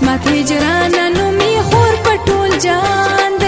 قسمت وجران نو می خور پټول جان